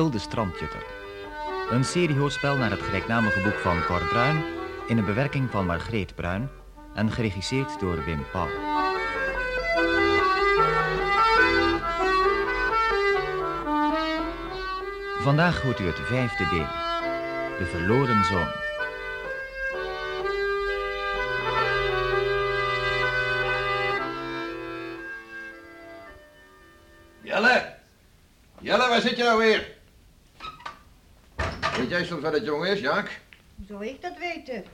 Sil de Strandjutter. Een seriehoorspel naar het gelijknamige boek van Cor Bruin... in een bewerking van Margreet Bruin... en geregisseerd door Wim Pauw. Vandaag hoort u het vijfde deel. De verloren zoon. Jelle! Jelle, waar zit je nou weer? Weet jij soms waar dat jongen is, Jaak? Zou ik dat weten?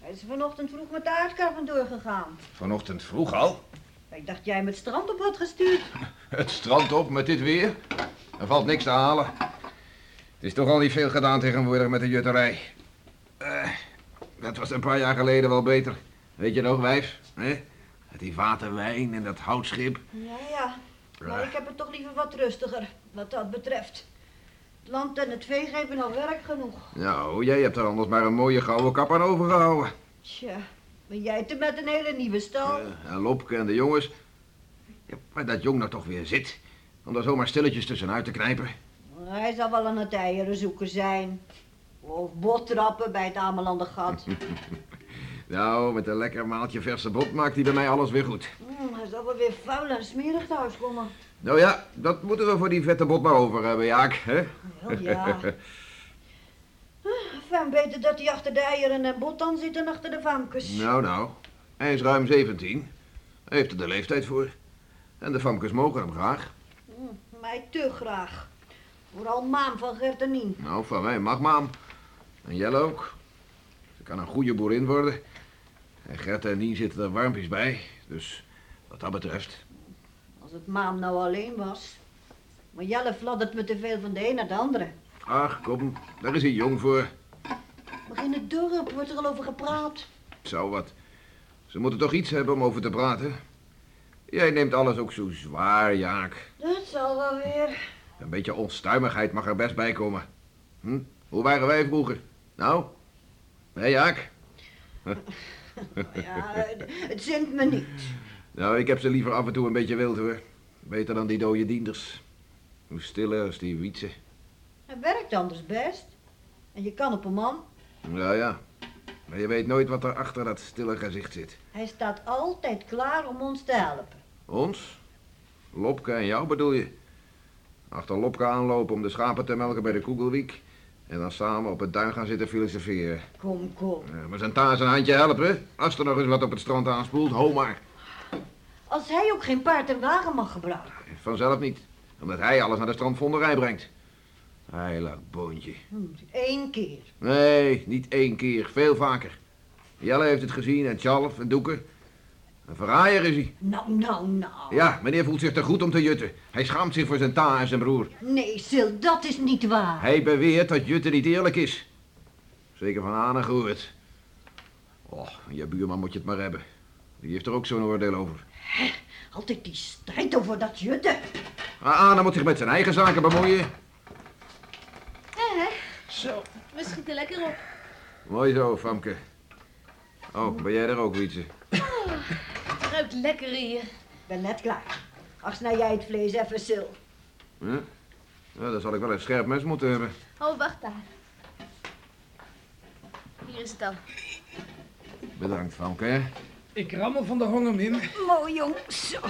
Hij is vanochtend vroeg met de aardkar vandoor gegaan. Vanochtend vroeg al. Ik dacht jij hem het strand op had gestuurd. Het strand op met dit weer. Er valt niks te halen. Het is toch al niet veel gedaan tegenwoordig met de jutterij. Eh, dat was een paar jaar geleden wel beter. Weet je nog, wijf? Hè? Met die waterwijn en dat houtschip. Ja, ja. Maar ik heb het toch liever wat rustiger, wat dat betreft. Land en het vee geven al werk genoeg. Nou, jij hebt er anders maar een mooie gouden kap aan overgehouden. Tja, ben jij te met een hele nieuwe stal? En Lopke en de jongens. Ja, waar dat jong nou toch weer zit. Om daar zomaar stilletjes tussenuit te knijpen. Hij zal wel aan het eieren zoeken zijn. Of bottrappen bij het Amelander gat. Nou, met een lekker maaltje verse bot maakt hij bij mij alles weer goed. Mm, hij zal wel weer vuil en smerig thuiskomen. Nou ja, dat moeten we voor die vette bot maar over hebben, Jaak. Hè? Wel ja. Fijn beter dat hij achter de eieren en bot dan zit dan achter de famkes. nou, nou. Hij is ruim 17. Hij heeft er de leeftijd voor. En de famkes mogen hem graag. Mm, mij te graag. Vooral Maan van Gert en Nien. Nou, van mij mag maam. En Jelle ook. Ze kan een goede boerin worden. En Gert en Nien zitten er warmpjes bij. Dus wat dat betreft... Als het Maan nou alleen was. Maar Jelle fladdert me te veel van de een naar de andere. Ach, kom. Daar is hij jong voor. Maar in het dorp wordt er al over gepraat. Zo wat. Ze moeten toch iets hebben om over te praten. Jij neemt alles ook zo zwaar, Jaak. Dat zal wel weer. Een beetje onstuimigheid mag er best bij komen. Hm? Hoe waren wij vroeger? Nou? Hé, Jaak? Ja, het- het zint me niet. Nou, ik heb ze liever af en toe een beetje wild, hoor. Beter dan die dode dienders. Hoe stiller als die wietsen. Hij werkt anders best. En je kan op een man. Ja, ja. Maar je weet nooit wat er achter dat stille gezicht zit. Hij staat altijd klaar om ons te helpen. Ons? Lopke en jou bedoel je? Achter Lopke aanlopen om de schapen te melken bij de Koegelwiek. En dan samen op het duin gaan zitten filosoferen. Kom, kom. Ja, maar zijn taas een handje helpen. Als er nog eens wat op het strand aanspoelt, ho maar. Als hij ook geen paard en wagen mag gebruiken. Vanzelf niet. Omdat hij alles naar de strandvonderij brengt. Heilig boontje. Eén keer. Nee, niet één keer. Veel vaker. Jelle heeft het gezien en Tjalf en Doeken. Een verraaier is hij. Nou, nou, nou. Ja, meneer voelt zich te goed om te jutten. Hij schaamt zich voor zijn ta en zijn broer. Nee, Sil, dat is niet waar. Hij beweert dat jutten niet eerlijk is. Zeker van Anne gehoord. Oh, je buurman moet je het maar hebben. Die heeft er ook zo'n oordeel over. Altijd die strijd over dat jutten. Maar Anne moet zich met zijn eigen zaken bemoeien. Zo, we schieten lekker op. Mooi zo, Famke. Oh, ben jij er ook, Wietse? Het ruikt lekker hier. Ik ben net klaar. Ach, snij jij het vlees even, Sil. Ja? ja, dan zal ik wel een scherp mes moeten hebben. Oh, wacht daar. Hier is het al. Bedankt, Famke. Ik rammel van de honger, Mim. Mooi, jong. Zo.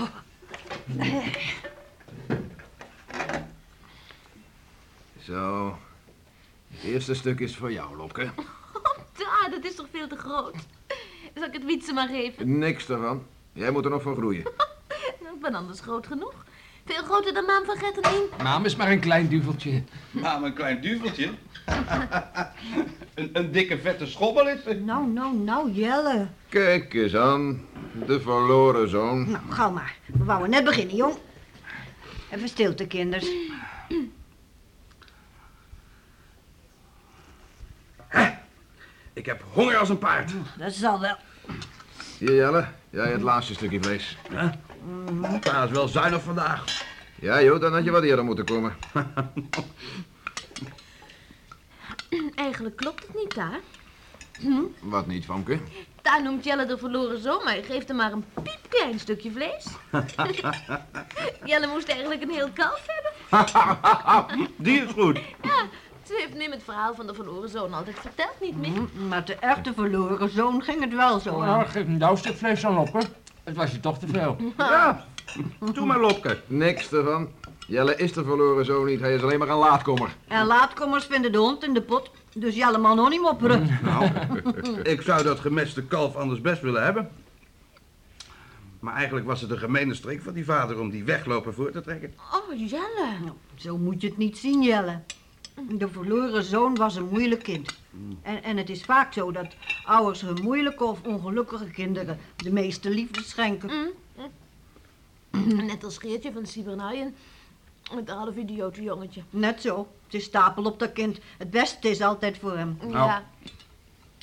Zo. Het eerste stuk is voor jou, Lopke. Daar, dat is toch veel te groot. Zal ik het wietse maar geven? Niks ervan. Jij moet er nog van groeien. Ik ben anders groot genoeg. Veel groter dan Maan van Gert en Nien. Maam is maar een klein duveltje. Maar een klein duveltje. een, een dikke vette schobbel is het. Nou, nou, nou, Jelle. Kijk eens aan. De verloren zoon. Nou, gauw maar. We wouden net beginnen, jong. Even stilte, kinders. Ik heb honger als een paard. Dat zal wel. Hier, Jelle. Jij het laatste stukje vlees. Pa is wel zuinig vandaag. Ja, joh, dan had je wat eerder moeten komen. Eigenlijk klopt het niet daar. Wat niet, Famke? Daar noemt Jelle de verloren zoon, maar je geeft hem maar een piepklein stukje vlees. Jelle moest eigenlijk een heel kalf hebben. Die is goed. Ze heeft Mim het verhaal van de verloren zoon altijd verteld, niet meer. Hm, Met de echte verloren zoon ging het wel zo aan. Oh, geef hem nou een stuk vlees aan loppen. Het was je toch te veel. Ja, doe maar Lopke. Niks ervan. Jelle is de verloren zo niet. Hij is alleen maar een laatkommer. En laatkommers vinden de hond in de pot. Dus Jelle mag nog niet mopperen. Nou, ik zou dat gemeste kalf anders best willen hebben. Maar eigenlijk was het een gemene streek van die vader om die wegloper voor te trekken. Oh, Jelle. Zo moet je het niet zien, Jelle. De verloren zoon was een moeilijk kind. En, en het is vaak zo dat ouders hun moeilijke of ongelukkige kinderen de meeste liefde schenken. Net als Geertje van Sibernaaien. Het half idiote jongetje. Net zo. Het is stapel op dat kind. Het beste is altijd voor hem. Ja.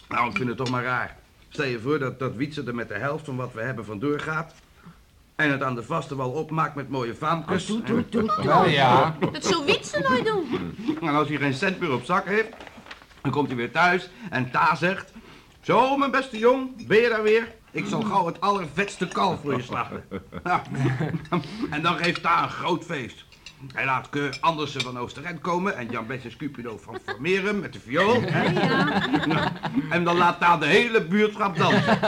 Nou, ik vind het toch maar raar. Stel je voor dat, dat Wietse er met de helft van wat we hebben vandoor gaat. En het aan de vaste wal opmaakt met mooie vaamkes. Toet, toet, toet. Wel ja. Dat zou Wietse nooit doen. En als hij geen cent meer op zak heeft, dan komt hij weer thuis en Ta zegt... Zo, mijn beste jong, ben je daar weer? Ik zal gauw het allervetste kalf voor je slachten. Ja. En dan geeft Ta een groot feest. Hij laat Keur Andersen van Oosterend komen en Jan Besses Cupido van Vermeeren met de viool. Ja. En dan laat Ta de hele buurtschap dansen.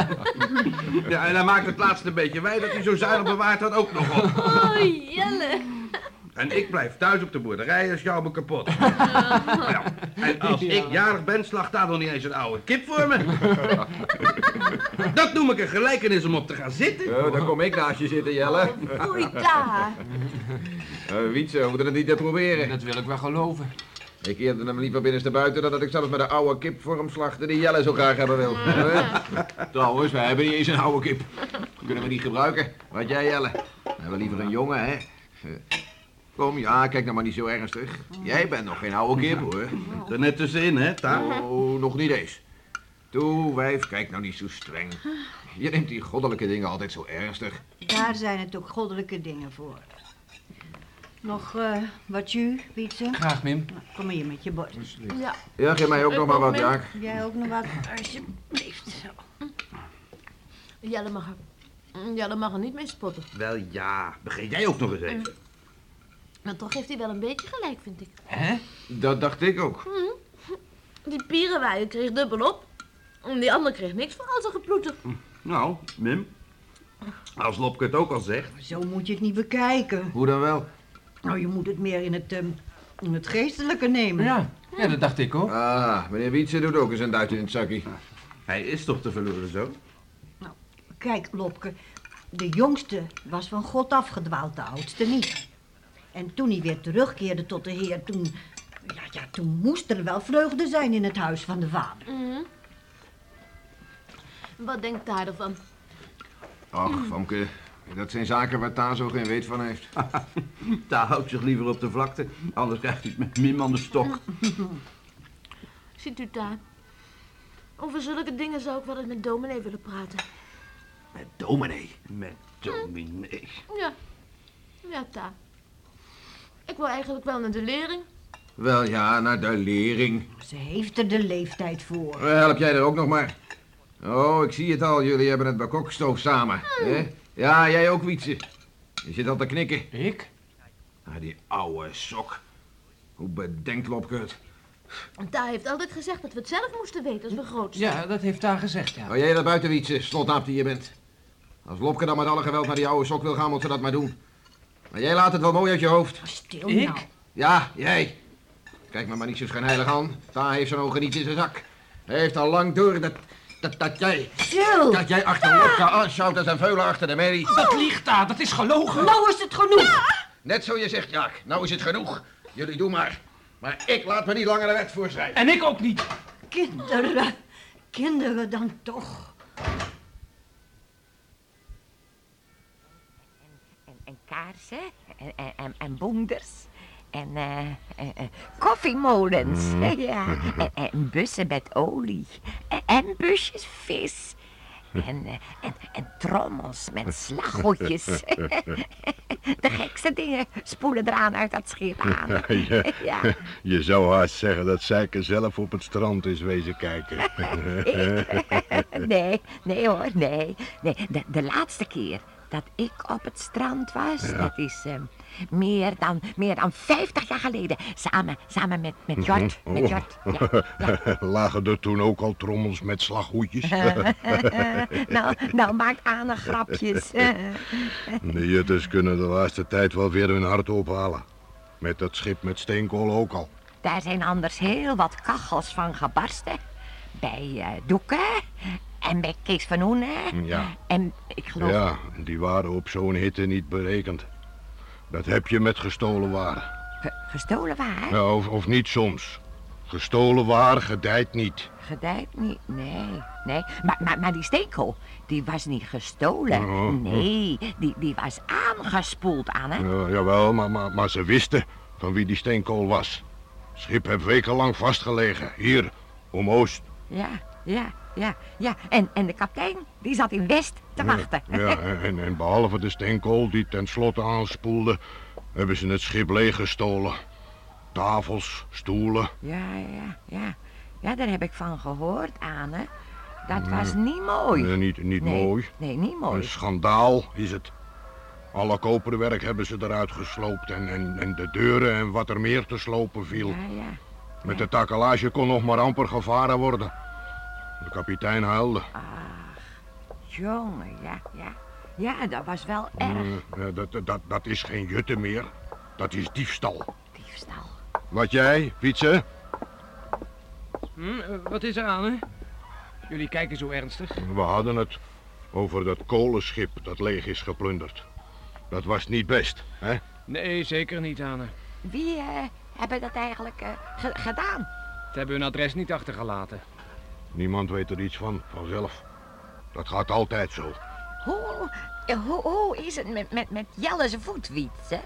Ja, en hij maakt het laatste beetje wij dat hij zo zuinig bewaart had ook nog op. Oh, Jelle. En ik blijf thuis op de boerderij en sjouw me kapot. Ja. En als ik jarig ben, slacht daar nog niet eens een oude kip voor me. Dat noem ik een gelijkenis om op te gaan zitten. Oh, dan kom ik naast je zitten, Jelle. Oei, daar. Uh, Wietse, we moeten het niet te proberen. Dat wil ik wel geloven. Ik keerde hem liever binnenste buiten dan dat ik zelfs met de oude kip voor hem slachtte die Jelle zo graag hebben wil. Eh? Trouwens, wij hebben niet eens een oude kip. Kunnen we niet gebruiken. Wat jij, Jelle? We hebben liever een jongen, hè? Kom, ja, kijk nou maar niet zo ernstig. Jij bent nog geen oude kip, hoor. Er net tussenin, hè, Ta? Oh, nog niet eens. Toe, wijf, kijk nou niet zo streng. Je neemt die goddelijke dingen altijd zo ernstig. Daar zijn het ook goddelijke dingen voor. Nog eh, wat ju, Wietse? Graag, Mim. Nou, Kom hier met je bord. Ja. Ja, geef mij ook nog maar wat, Jaak. Jij ook nog wat, alsjeblieft. Zo. Jelle mag er, Jelle mag er niet mee spotten. Wel ja, begin jij ook nog eens even. Maar toch heeft hij wel een beetje gelijk, vind ik. Hè? Dat dacht ik ook. Die pierenwaaier kreeg dubbel op. En die ander kreeg niks voor al zijn geploeter. Nou, Mim. Als Lopke het ook al zegt. Zo moet je het niet bekijken. Hoe dan wel? Nou, je moet het meer in het, ehm, in het geestelijke nemen. Ja. ja, dat dacht ik ook. Ah, meneer Wietse doet ook eens een duitje in het zakje. Hij is toch de verloren zoon? Kijk, Lopke, de jongste was van God afgedwaald, de oudste niet. En toen hij weer terugkeerde tot de Heer, toen, ja, ja, toen moest er wel vreugde zijn in het huis van de vader. Mhm. Wat denkt daar ervan? Ach, Famke, dat zijn zaken waar Ta zo geen weet van heeft. Ta houdt zich liever op de vlakte, anders krijgt hij het met Mim aan de stok. Ziet u daar? Over zulke dingen zou ik wel eens met dominee willen praten. Met dominee. Met dominee. Ja. Ja, ta. Ik wil eigenlijk wel naar de lering. Wel ja, naar de lering. Ze heeft er de leeftijd voor. Eh, Help jij er ook nog maar. Oh, ik zie het al. Jullie hebben het bakokstoof samen. Hè? Ja, jij ook, Wietse. Je zit al te knikken. Ik? Ah, die ouwe sok. Hoe bedenkt Lopke het? En Ta heeft altijd gezegd dat we het zelf moesten weten als we groot zijn. Ja, dat heeft daar gezegd, ja. Hou jij dat buiten, Wietse, slotnaap die je bent. Als Lopke dan met alle geweld naar die oude sok wil gaan, moet ze dat maar doen. Maar jij laat het wel mooi uit je hoofd. Stil Ik? nou. Ja, jij. Kijk me maar niet zo schijnheilig aan. Ta heeft zijn ogen niet in zijn zak. Hij heeft al lang door dat, dat, dat jij... Stil! Dat jij achter Lopke aanschouwt als een veulen achter de merrie. Dat liegt daar, dat is gelogen. Nou is het genoeg. Net zo je zegt, Jaak. Nou is het genoeg. Jullie doen maar. Maar ik laat me niet langer de wet voorschrijven. En ik ook niet. Kinderen, kinderen dan toch. Kaarsen en, en, en, en boenders. En eh, eh, eh, koffiemolens. Ja. En, en bussen met olie. En, en busjes vis. En, en, en trommels met slaggoedjes. De gekste dingen spoelen eraan uit dat schip aan. Ja, Ja. Je zou haast zeggen dat Zijke zelf op het strand is wezen kijken. Nee, nee hoor, nee. nee de, de laatste keer dat ik op het strand was? Dat is eh, meer, dan, meer dan 50 jaar geleden. Samen, samen met, met Jort. Met Oh. Jort. Ja, ja. Lagen er toen ook al trommels met slaghoedjes? nou, nou maakt Anne grapjes. De jutters kunnen de laatste tijd wel weer hun hart ophalen. Met dat schip met steenkool ook al. Daar zijn anders heel wat kachels van gebarsten. Bij eh, Doeken en bij Kees van Oenen. Ja. En ik geloof... Ja, die waren op zo'n hitte niet berekend. Dat heb je met gestolen waar. Ge- gestolen waar? Ja, of, of niet soms. Gestolen waar gedijt niet. Gedijt niet, nee, nee. Maar, maar, maar die steenkool, die was niet gestolen. Oh. Nee, die, die was aangespoeld, Anne. Ja, jawel, maar, maar, maar ze wisten van wie die steenkool was. Schip heeft wekenlang vastgelegen. Hier, om Oost. Ja, ja, ja, ja. En, en de kapitein, die zat in West te wachten. Ja, en, en behalve de steenkool die tenslotte aanspoelde, hebben ze het schip leeggestolen. Tafels, stoelen. Ja, ja, ja. Ja, daar heb ik van gehoord, Anne. Dat was niet mooi. Eh, niet niet Nee, mooi. Nee, niet mooi. Een schandaal is het. Alle koperwerk hebben ze eruit gesloopt en, en, en de deuren en wat er meer te slopen viel. Ja, ja. Met de takelage kon nog maar amper gevaren worden. De kapitein huilde. Jongen, ja, ja. Ja, dat was wel erg. Eh, dat, dat, dat is geen jutte meer. Dat is diefstal. Diefstal. Wat jij, Wietse? Hm, eh, wat is er aan, hè? Jullie kijken zo ernstig. We hadden het over dat kolenschip dat leeg is geplunderd. Dat was niet best, hè? Nee, zeker niet, Anne. Wie eh, hebben dat eigenlijk eh, ge- gedaan? Ze hebben hun adres niet achtergelaten. Niemand weet er iets van, vanzelf. Dat gaat altijd zo. Hoe, eh, hoe, hoe is het met, met, met Jelle zijn voetwiets, hè?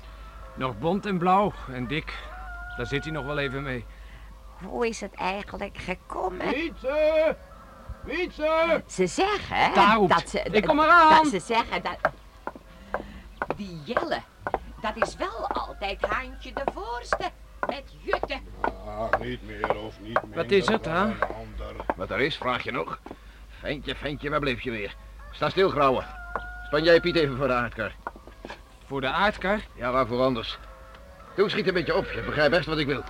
Nog bont en blauw en dik. Daar zit hij nog wel even mee. Hoe is het eigenlijk gekomen? Wietse! Wietse! Ze zeggen roept. dat ze... Ik kom eraan. Dat ze zeggen dat... Die Jelle, dat is wel altijd Haantje de voorste. Met Jutte. Ah, niet meer of niet meer. Wat is het, hè? Wat er is, vraag je nog? Ventje, ventje, waar bleef je weer? Sta stil, grauwe. Span jij Piet even voor de aardkar. Voor de aardkar? Ja, waarvoor anders? Doe, schiet een beetje op. Je begrijpt best wat ik wil.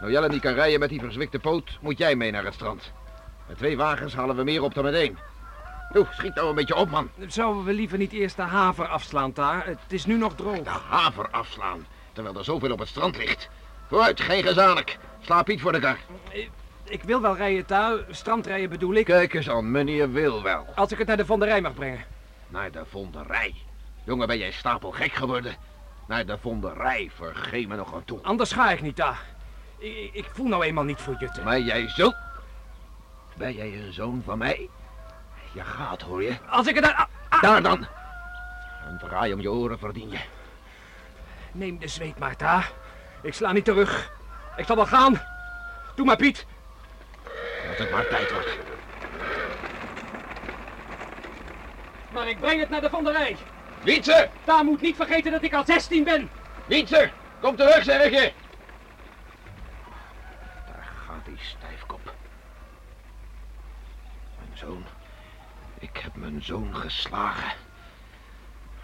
Nou Jelle niet kan rijden met die verzwikte poot, moet jij mee naar het strand. Met twee wagens halen we meer op dan met één. Doe, schiet nou een beetje op, man. Zouden we liever niet eerst de haver afslaan daar? Het is nu nog droog. De haver afslaan, terwijl er zoveel op het strand ligt. Vooruit, geen gezanik. Sla Piet voor de kar. Ik wil wel rijden daar, strandrijden bedoel ik. Kijk eens aan, meneer wil wel. Als ik het naar de vonderij mag brengen. Naar de vonderij. Jongen, ben jij stapel gek geworden? Naar de vonderij, vergeet me nog aan toe. Anders ga ik niet daar. Ik, ik voel nou eenmaal niet voor Jutte. Maar jij zult... Ben jij een zoon van mij? Je gaat, hoor je. Als ik het daar... ah, ah. Daar dan. Een draai om je oren verdien je. Neem de zweet maar. Ik sla niet terug. Ik zal wel gaan. Doe maar, Piet. Dat het maar tijd wordt. Maar ik breng het naar de vonderij. Wietse! Daar moet niet vergeten dat ik al 16 ben. Wietse! Kom terug, zeg ik je! Daar gaat die stijfkop. Mijn zoon. Ik heb mijn zoon geslagen.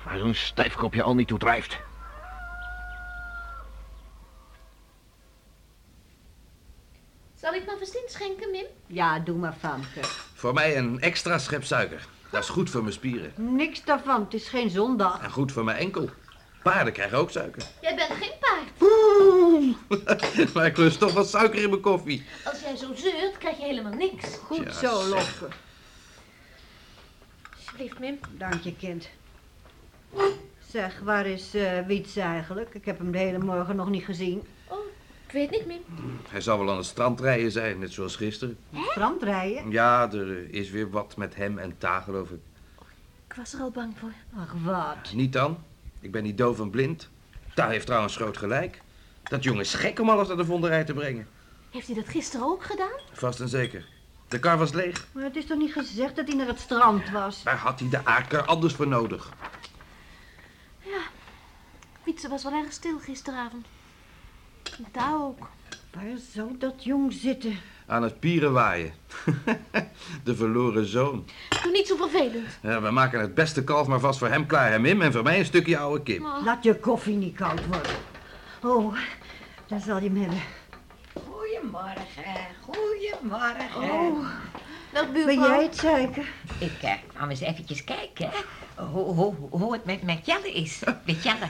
Waar zo'n stijfkop je al niet toe drijft. Zal ik maar verstin schenken, Mim? Ja, doe maar, Famke. Voor mij een extra schep suiker. Dat is goed voor mijn spieren. Niks daarvan, het is geen zondag. En goed voor mijn enkel. Paarden krijgen ook suiker. Jij bent geen paard. maar ik lust toch wat suiker in mijn koffie. Als jij zo zeurt, krijg je helemaal niks. Goed Ja, zo, zeg. Lopke. Alsjeblieft, Mim. Dank je, kind. Zeg, waar is eh Wiets eigenlijk? Ik heb hem de hele morgen nog niet gezien. Ik weet niet, Mim. Hij zal wel aan het strand rijden zijn, net zoals gisteren. Strand rijden? Ja, er is weer wat met hem en Ta, geloof ik. Ik was er al bang voor. Ach, wat. Niet dan. Ik ben niet doof en blind. Ta heeft trouwens groot gelijk. Dat jongen is gek om alles naar de vonderij te brengen. Heeft hij dat gisteren ook gedaan? Vast en zeker. De kar was leeg. Maar het is toch niet gezegd dat hij naar het strand was? Waar had hij de aardkar anders voor nodig? Wietse was wel erg stil gisteravond. Daar ook. Waar zou dat jong zitten? aan het pieren waaien. De verloren zoon. Doe niet zo vervelend. Ja, we maken het beste kalf maar vast voor hem klaar, hè, Mim? En voor mij een stukje oude kip. Laat je koffie niet koud worden. Oh, daar zal je hem hebben. Goedemorgen, goedemorgen. Oh, Dag ben jij het zeker? Ik eh, kwam eens eventjes kijken hoe, hoe, hoe het met, met Jelle is. Met Jelle.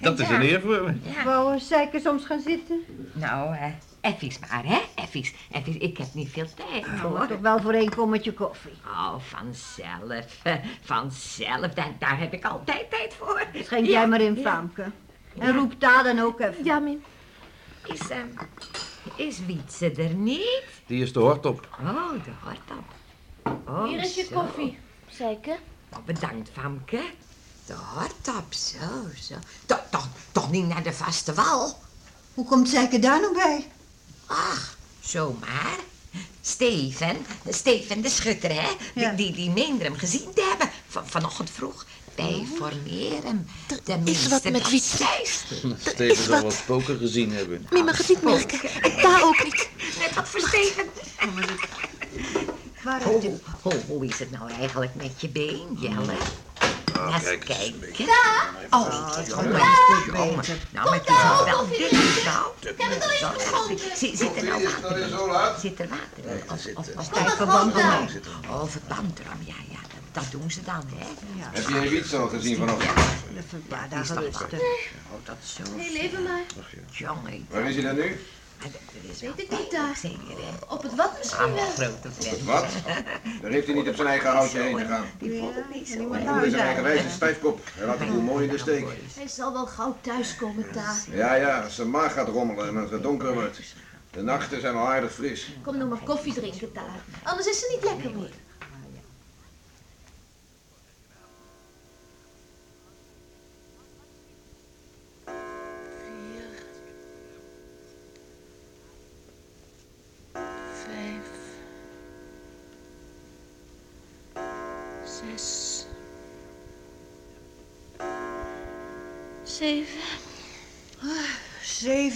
Dat is een eer voor me. Ja. Wou een zeker soms gaan zitten? Nou, eh effies maar, hè? Effies. Effies. Ik heb niet veel tijd, Maar hoor. toch wel voor één kommetje koffie. Oh, vanzelf. eh, Vanzelf. Daar, daar heb ik altijd tijd voor. Schenk Ja, jij maar in, ja. Faamke. En roep daar dan ook even. Ja, Mim. Is, ehm is Wietse er niet? Die is de hortop. Oh, de hardop. Oh, Hier is je zo. koffie. Zeker? Oh, bedankt, Famke. De hardop, zo, zo. Toch, toch, toch niet naar de vaste wal? Hoe komt zeker daar nou bij? Ach, zomaar. Steven, Steven de schutter, hè? Die, die, die meende hem gezien te hebben. Van, vanochtend vroeg. Bij Formerum. Tenminste, wat met dat ze. Steven zal wel spoken gezien hebben. Mim mag het niet merken. En daar ook niet. Net wat voor Steven. Waar Hoe, is het nou eigenlijk met je been, Jelle? Ah, Eens kijk eens een kijken. beetje. Oh, kom maar eens komen. Nou, met die wel dik nou. Zit, zit er nou water in? zo laat? Zit er water in? Of, of, Oh, oh, verband erom. Ja, ja, dat, dat doen ze dan, hè. Heb je een wiets al gezien vanochtend? Paar Die is rusten. Oh, dat is zo. Heel even maar. Jongen. Waar is hij dan nu? dat Weet ik niet daar. Zeker, hè. Op het wat misschien Ah, wel. grote vent. Wat? Daar heeft hij niet op zijn eigen houtje heen gegaan. Die vond het niet zo. Hij is zijn eigen wijze stijfkop. Hij laat de boel mooi in de steek. Hij zal wel gauw thuiskomen, Ta. Ja, ja, als zijn maag gaat rommelen en als het donker wordt. De nachten zijn al aardig fris. Kom nou maar koffie drinken, Ta. Anders is ze niet lekker meer.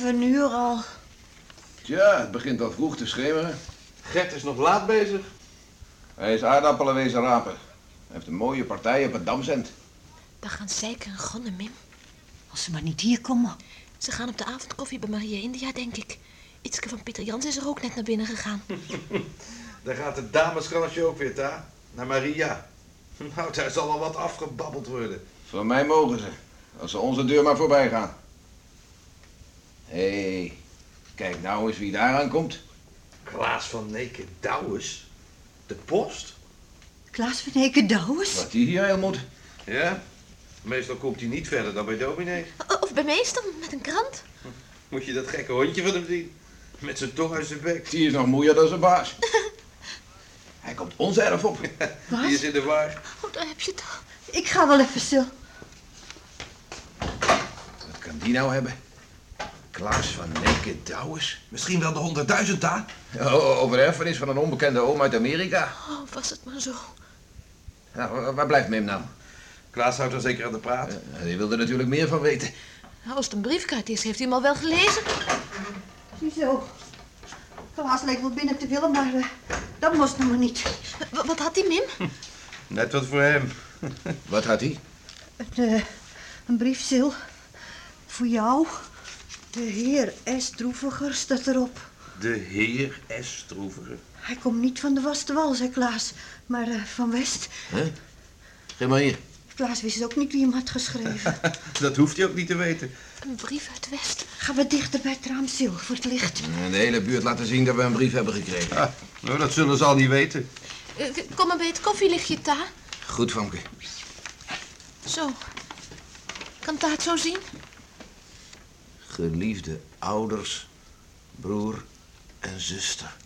Zeven uur al. Tja, het begint al vroeg te schemeren. Gert is nog laat bezig. Hij is aardappelen wezen rapen. Hij heeft een mooie partij op het damzend. Daar gaan Zeker en Gon en Mim. Als ze maar niet hier komen. Ze gaan op de avondkoffie bij Maria India, denk ik. Ietske van Pieter Jans is er ook net naar binnen gegaan. Daar gaat het dameskransje ook weer, Ta. Naar Maria. Nou, daar zal wel wat afgebabbeld worden. Van mij mogen ze. Als ze onze deur maar voorbij gaan. Hé, hey, kijk nou eens wie daar aankomt. Klaas van Neken Douwes. De post? Klaas van Heken Douwes? Wat die hier heel moet. Ja. Meestal komt hij niet verder dan bij dominee. Of bij meester, met een krant. Moet je dat gekke hondje van hem zien? Met zijn tong uit zijn bek. Die is nog moeier dan zijn baas. Hij komt ons erf op. Die is in de war. Oh, daar heb je het al. Ik ga wel even stil. Wat kan die nou hebben? Klaas van Neken Douwes. Misschien wel de honderdduizend, Ta. Over erfenis van een onbekende oom uit Amerika. Oh, was het maar zo. Nou, waar- blijft Mim nou? Klaas houdt er zeker aan de praat. Eh, Die wilde natuurlijk meer van weten. Nou, als het een briefkaart is, heeft hij hem al wel gelezen. Ziezo. Klaas leek wel binnen te willen, maar eh, dat moest nog maar niet. W- wat had hij, Mim? Net wat voor hem. Wat had hij? Een, eh, een brief, Sil. Voor jou. De heer S. Droeviger staat erop. De heer S. Stroeveren. Hij komt niet van de Wal, zei Klaas, maar eh, van West. Huh? Geef maar hier. Klaas wist ook niet wie hem had geschreven. Dat hoeft hij ook niet te weten. Een brief uit West. Gaan we dichter bij het raam, Sil, voor het licht. En de hele buurt laten zien dat we een brief hebben gekregen. Ah, nou, dat zullen ze al niet weten. Eh, kom maar bij het koffielichtje, Ta. Goed, Famke. Zo. Kan Ta het zo zien? Geliefde ouders, broer en zuster.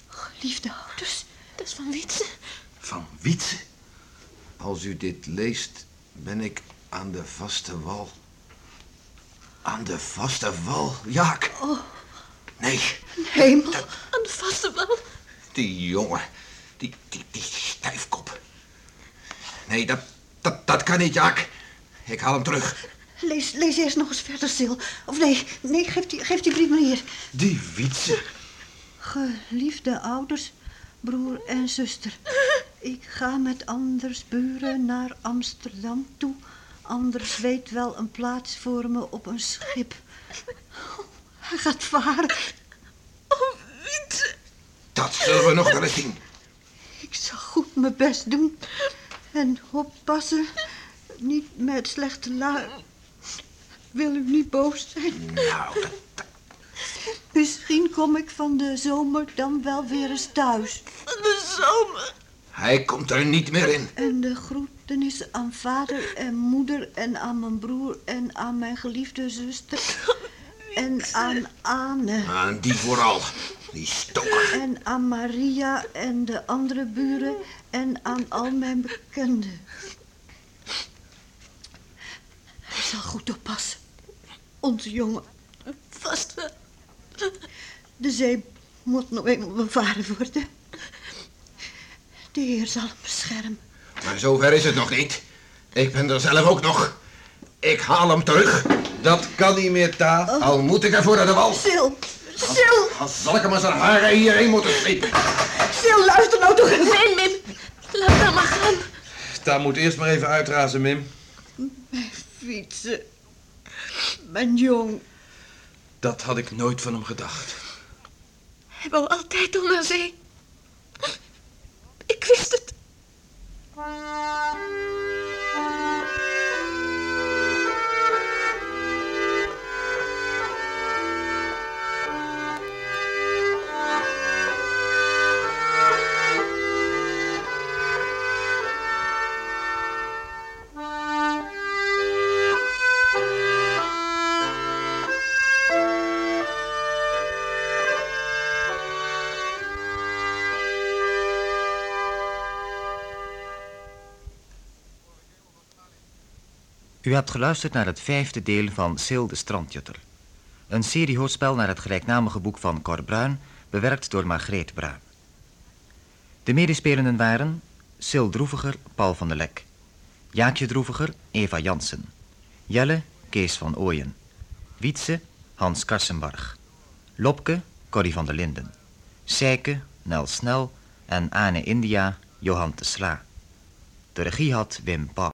Liefde ouders. Dat is van Wietse. Van Wietse. Als u dit leest, ben ik aan de vaste wal. Aan de vaste wal, Jaak. Nee, Hemel. Aan de vaste wal. die jongen. Die, die, die stijfkop. Nee, dat, dat, dat kan niet, Jaak. Ik haal hem terug. Lees, lees eerst nog eens verder, Sil. Of nee, nee, geef die, geef die brief maar hier. Die Wietse. Geliefde ouders, broer en zuster. Ik ga met anders buren naar Amsterdam toe. Anders weet wel een plaats voor me op een schip. Hij gaat varen. Oh, Wietse. Dat zullen we nog wel eens zien. Ik zal goed mijn best doen. En oppassen. Niet met slechte lui. Wil u niet boos zijn? Nou, dat- Misschien kom ik van de zomer dan wel weer eens thuis. De zomer. hij komt er niet meer in. En de groetenis aan vader en moeder en aan mijn broer en aan mijn geliefde zuster. En aan Anne Aan die vooral. Die stoker. en aan Maria en de andere buren en aan al mijn bekenden. Zal goed oppassen. Onze jongen. Vast wel. De zee moet nog eenmaal bevaren worden. De Heer zal hem beschermen. Maar zover is het nog niet. Ik ben er zelf ook nog. Ik haal hem terug. Dat kan niet meer, Ta. Al moet ik ervoor naar de wal. Sil, Sil, Al zal ik hem aan zijn haren hierheen moeten slepen. Sil, luister nou toch even. Nee, Mim. Laat haar maar gaan. Ta moet eerst maar even uitrazen, Mim. Fietsen. Mijn jong. Dat had ik nooit van hem gedacht. Hij wou altijd onder zee. Ik wist het. U hebt geluisterd naar het vijfde deel van Sil de Strandjutter. Een seriehoorspel naar het gelijknamige boek van Cor Bruin, bewerkt door Margreet Bruin. De medespelenden waren Sil Droeviger, Paul van der Lek. Jaakje Droeviger, Eva Jansen. Jelle, Kees van Ooyen. Wietse, Hans Karsenbarg. Lopke, Corrie van der Linden. Seike, Nel Snel en Ane India, Johan de Sla. De regie had Wim Pauw.